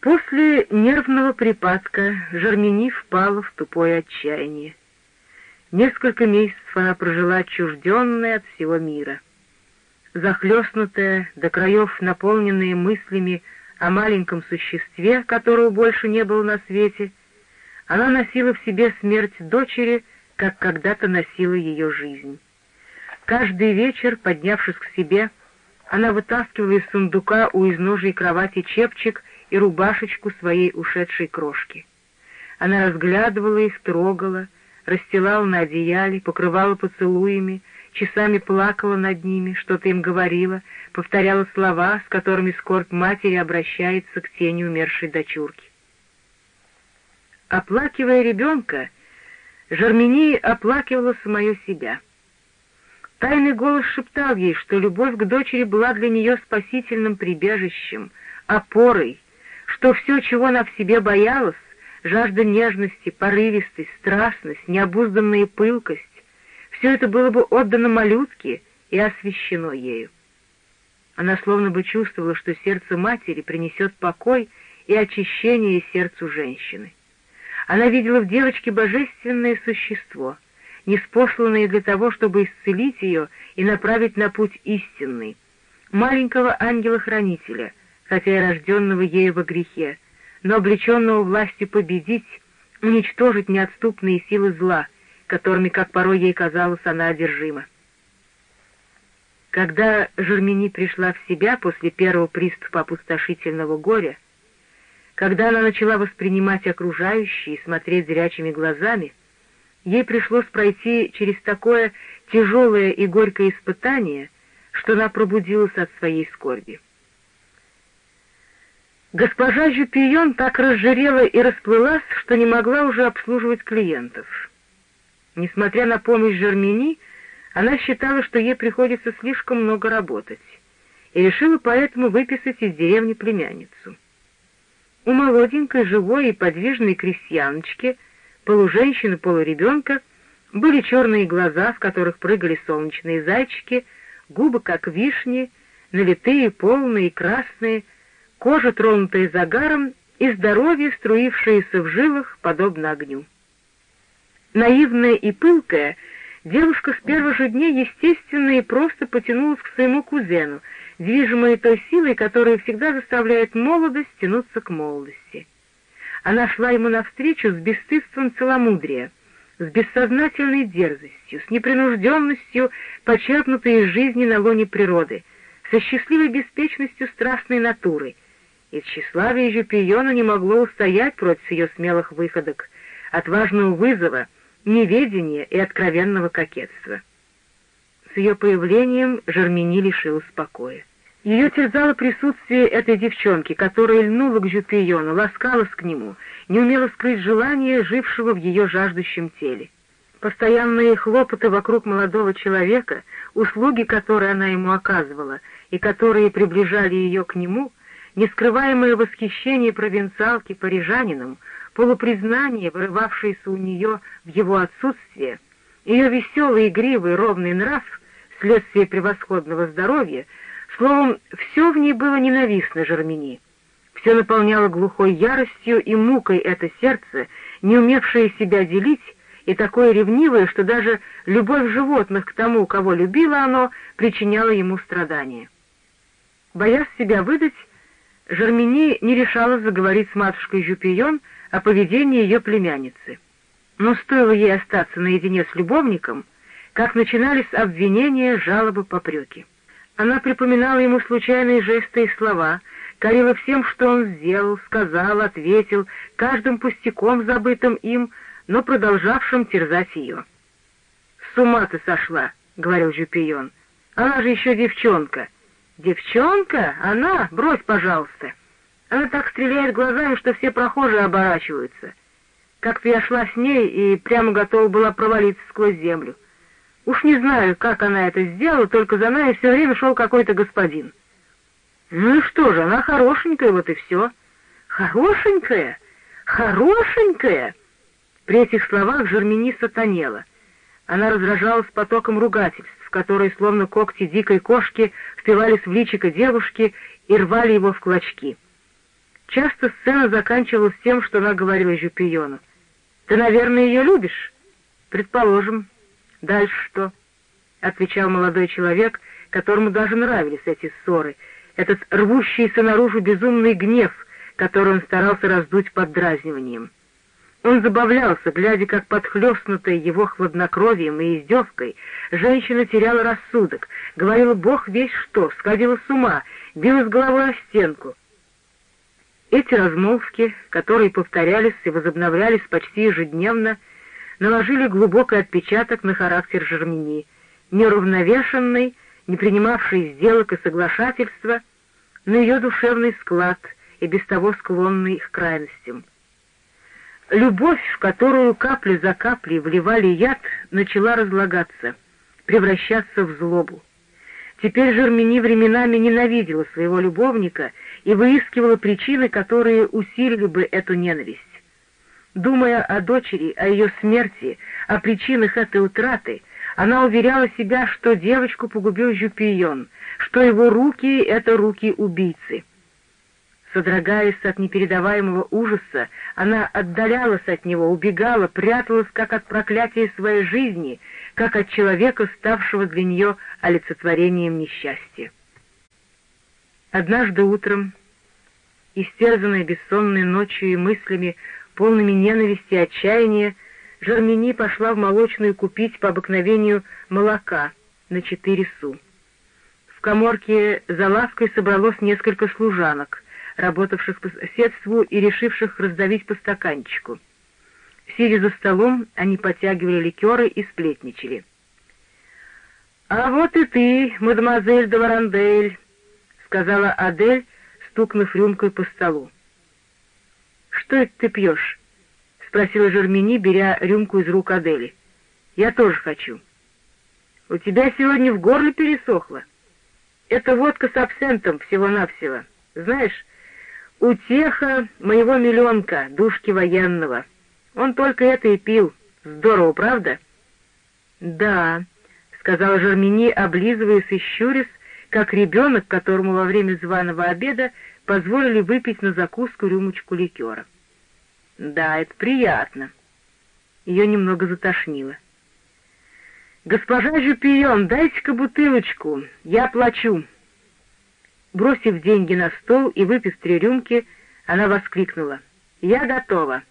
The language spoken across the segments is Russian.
После нервного припадка Жармини впала в тупое отчаяние. Несколько месяцев она прожила отчужденная от всего мира. Захлестнутая, до краев наполненная мыслями о маленьком существе, которого больше не было на свете, она носила в себе смерть дочери, как когда-то носила ее жизнь. Каждый вечер, поднявшись к себе, она вытаскивала из сундука у изножия кровати чепчик и рубашечку своей ушедшей крошки. Она разглядывала их, трогала, расстилала на одеяле, покрывала поцелуями, часами плакала над ними, что-то им говорила, повторяла слова, с которыми скорбь матери обращается к тени умершей дочурки. Оплакивая ребенка, Жармини оплакивала самое себя. Тайный голос шептал ей, что любовь к дочери была для нее спасительным прибежищем, опорой, что все, чего она в себе боялась, жажда нежности, порывистость, страстность, необузданная пылкость, все это было бы отдано малютке и освящено ею. Она словно бы чувствовала, что сердце матери принесет покой и очищение сердцу женщины. Она видела в девочке божественное существо, неспосланное для того, чтобы исцелить ее и направить на путь истинный, маленького ангела-хранителя, хотя и рожденного ею во грехе, но облеченного властью победить, уничтожить неотступные силы зла, которыми, как порой ей казалось, она одержима. Когда Жермени пришла в себя после первого приступа опустошительного горя, когда она начала воспринимать окружающие и смотреть зрячими глазами, ей пришлось пройти через такое тяжелое и горькое испытание, что она пробудилась от своей скорби. Госпожа Жюпион так разжирела и расплылась, что не могла уже обслуживать клиентов. Несмотря на помощь Жермени, она считала, что ей приходится слишком много работать, и решила поэтому выписать из деревни племянницу. У молоденькой, живой и подвижной крестьяночки, полуженщины, полуребенка, были черные глаза, в которых прыгали солнечные зайчики, губы, как вишни, налитые, полные, красные — кожа, тронутая загаром, и здоровье, струившееся в жилах, подобно огню. Наивная и пылкая, девушка с первых же дней естественно и просто потянулась к своему кузену, движимая той силой, которая всегда заставляет молодость тянуться к молодости. Она шла ему навстречу с бесстыдством целомудрия, с бессознательной дерзостью, с непринужденностью, почерпнутой из жизни на лоне природы, со счастливой беспечностью страстной натуры — и тщеславие Жупиона не могло устоять против ее смелых выходок, отважного вызова, неведения и откровенного кокетства. С ее появлением Жермени лишилась покоя. Ее терзало присутствие этой девчонки, которая льнула к Жупиону, ласкалась к нему, не умела скрыть желание, жившего в ее жаждущем теле. Постоянные хлопоты вокруг молодого человека, услуги, которые она ему оказывала, и которые приближали ее к нему — нескрываемое восхищение провинциалки парижанином, полупризнание, вырывавшееся у нее в его отсутствие, ее веселый, игривый, ровный нрав, следствие превосходного здоровья, словом, все в ней было ненавистно Жермени. Все наполняло глухой яростью и мукой это сердце, не умевшее себя делить, и такое ревнивое, что даже любовь животных к тому, кого любило оно, причиняла ему страдания. Боясь себя выдать, Жермени не решалась заговорить с матушкой Жупион о поведении ее племянницы. Но стоило ей остаться наедине с любовником, как начинались обвинения, жалобы, попреки. Она припоминала ему случайные жесты и слова, корила всем, что он сделал, сказал, ответил, каждым пустяком, забытым им, но продолжавшим терзать ее. «С ума ты сошла!» — говорил Жупион. «Она же еще девчонка!» «Девчонка? Она? Брось, пожалуйста!» Она так стреляет глазами, что все прохожие оборачиваются. Как-то я шла с ней и прямо готова была провалиться сквозь землю. Уж не знаю, как она это сделала, только за нами все время шел какой-то господин. Ну и что же, она хорошенькая, вот и все. Хорошенькая? Хорошенькая? При этих словах Жермени сатанела. Она раздражалась потоком ругательств, которые, словно когти дикой кошки, впивались в личико девушки и рвали его в клочки. Часто сцена заканчивалась тем, что она говорила Жюпиону. «Ты, наверное, ее любишь?» «Предположим. Дальше что?» — отвечал молодой человек, которому даже нравились эти ссоры, этот рвущийся наружу безумный гнев, который он старался раздуть поддразниванием. Он забавлялся, глядя, как подхлестнутая его хладнокровием и издевкой, женщина теряла рассудок, говорила «Бог весь что», сходила с ума, билась головой о стенку. Эти размолвки, которые повторялись и возобновлялись почти ежедневно, наложили глубокий отпечаток на характер Жермени, неравновешенный, не принимавший сделок и соглашательства, на ее душевный склад и без того склонный к крайностям. Любовь, в которую капли за каплей вливали яд, начала разлагаться, превращаться в злобу. Теперь Жермени временами ненавидела своего любовника и выискивала причины, которые усилили бы эту ненависть. Думая о дочери, о ее смерти, о причинах этой утраты, она уверяла себя, что девочку погубил Жюпион, что его руки — это руки убийцы. Содрогаясь от непередаваемого ужаса, она отдалялась от него, убегала, пряталась как от проклятия своей жизни, как от человека, ставшего для нее олицетворением несчастья. Однажды утром, истерзанная бессонной ночью и мыслями, полными ненависти и отчаяния, Жермени пошла в молочную купить по обыкновению молока на четыре су. В коморке за лавкой собралось несколько служанок, работавших по соседству и решивших раздавить по стаканчику. Сидя за столом, они подтягивали ликеры и сплетничали. «А вот и ты, мадемуазель де Варандель», — сказала Адель, стукнув рюмкой по столу. «Что это ты пьешь?» — спросила Жермени, беря рюмку из рук Адели. «Я тоже хочу». «У тебя сегодня в горле пересохло. Это водка с абсентом всего-навсего. Знаешь, утеха моего миллионка, душки военного. Он только это и пил. Здорово, правда?» «Да», — сказала Жермени, облизываясь и щурясь, как ребенок, которому во время званого обеда позволили выпить на закуску рюмочку ликера. «Да, это приятно». Ее немного затошнило. «Госпожа Жупион, дайте-ка бутылочку, я плачу». Бросив деньги на стол и выпив три рюмки, она воскликнула. «Я готова!»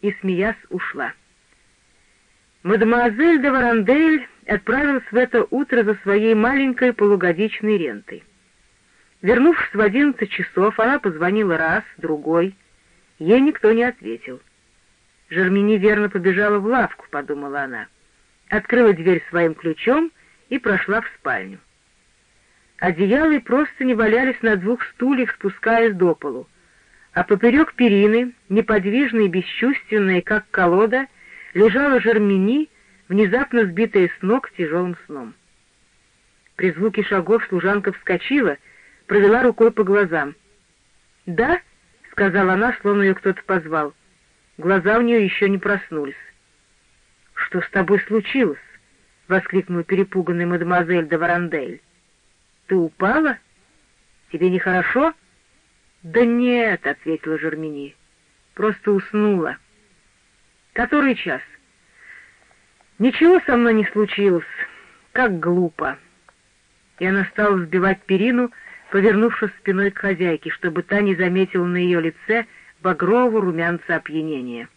и, смеясь, ушла. Мадемуазель де Варандель отправилась в это утро за своей маленькой полугодичной рентой. Вернувшись в одиннадцать часов, она позвонила раз, другой. Ей никто не ответил. Жермени верно побежала в лавку, подумала она. Открыла дверь своим ключом и прошла в спальню. Одеяла просто не валялись на двух стульях, спускаясь до полу, а поперек перины, неподвижная и бесчувственная, как колода, лежала Жермени, внезапно сбитая с ног тяжелым сном. При звуке шагов служанка вскочила, провела рукой по глазам. «Да?» — сказала она, словно ее кто-то позвал. Глаза у нее еще не проснулись. «Что с тобой случилось?» — воскликнула перепуганная мадемуазель де Варандель. «Ты упала? Тебе нехорошо?» «Да нет», — ответила Жермени, — «просто уснула». «Который час?» «Ничего со мной не случилось. Как глупо!» И она стала взбивать перину, повернувшись спиной к хозяйке, чтобы та не заметила на ее лице багрового румянца опьянения.